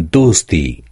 दोस्ती